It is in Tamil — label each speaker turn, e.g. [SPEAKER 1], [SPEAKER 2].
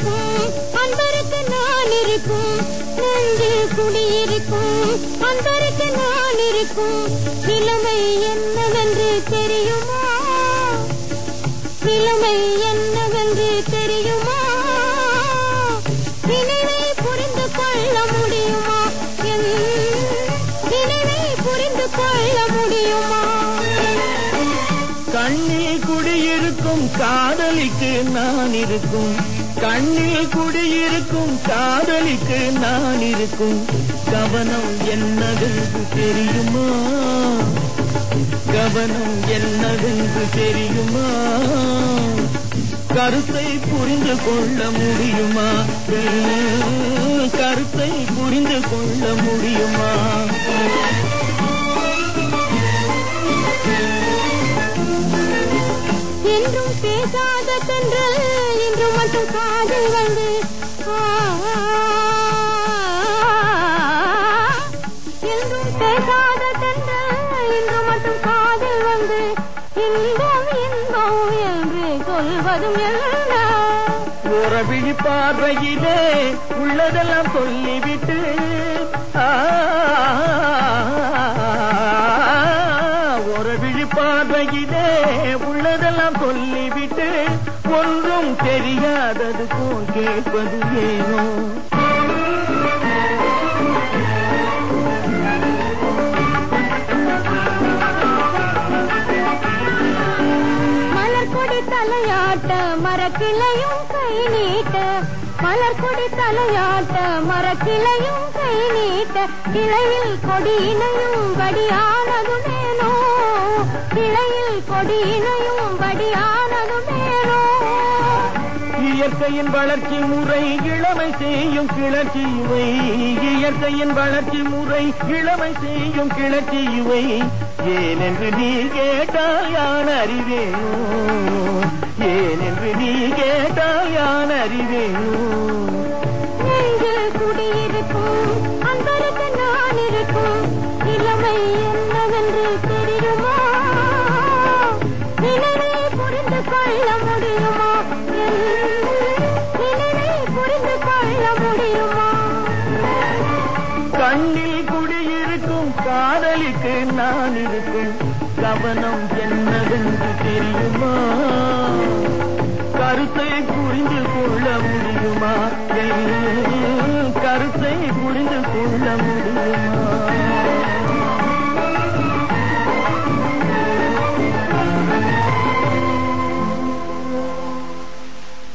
[SPEAKER 1] இருக்கும். அன்பருக்கு நான் இருக்கும். நெஞ்சில் குடியிருக்கும். அன்பருக்கு நான் இருக்கும். நிலைமை என்னவென்று தெரியுமா? நிலைமை என்னவென்று தெரியுமா? நினைவை புரிந்து கொள்ள முடியுமா? நினைவை புரிந்து கொள்ள முடியுமா?
[SPEAKER 2] கண்ணில் குடியிருக்கும் காதலிக்கு நான் இருக்கும். கண்ணில் குடியிருக்கும் காதலிக்கு நான் இருக்கும். கவனம் என்னவென்று தெரியுமா? கவனம் என்னவென்று தெரியுமா? கருத்தை புரிந்து கொள்ள முடியுமா? கருத்தை புரிந்து கொள்ள முடியுமா?
[SPEAKER 1] என்றும் பேசாத தென்றல் மட்டும் காதில் வந்து ஆ, என்றும் பேசாத தென்றல் இன்று மட்டும் காதில் வந்து இன்பம் இன்பம் என்று சொல்வதும் என்ன?
[SPEAKER 2] உறவிழி பார்வையிலே உள்ளதெல்லாம் சொல்லிவிட்டு உறவிழி பார்வையிலே ஒன்றும் தெரியாதது போல் கேட்பது ஏனோ?
[SPEAKER 1] மலர்கொடி தலையாட்ட மரக்கிளையும் கை நீட்ட மலர்கொடி தலையாட்ட மரக்கிளையும் கை நீட்ட கிளையில் கொடியினையும் வடியானதுமேனோ கிளையில் கொடியினையும் வடியா
[SPEAKER 2] இயற்கையின் வளர்ச்சி முறை இளமை செய்யும் கிளர்ச்சி இவை. இயற்கையின் வளர்ச்சி முறை இளமை செய்யும் கிளர்ச்சி இவை. ஏனென்று நீ கேட்டால் யான் அறிவேனோ? ஏனென்று நீ கேட்டால் யான் அறிவேனோ?
[SPEAKER 1] குடியிருக்கும் அன்பருக்கு நான் இருக்கும் இளமை என்னவென்று தெரியுமா? நிலையை புரிந்து கொள்ள முடியுமா?
[SPEAKER 2] கண்ணில் குடியிருக்கும் காதலிக்கு நான் இருக்கும் கவனம் என்ன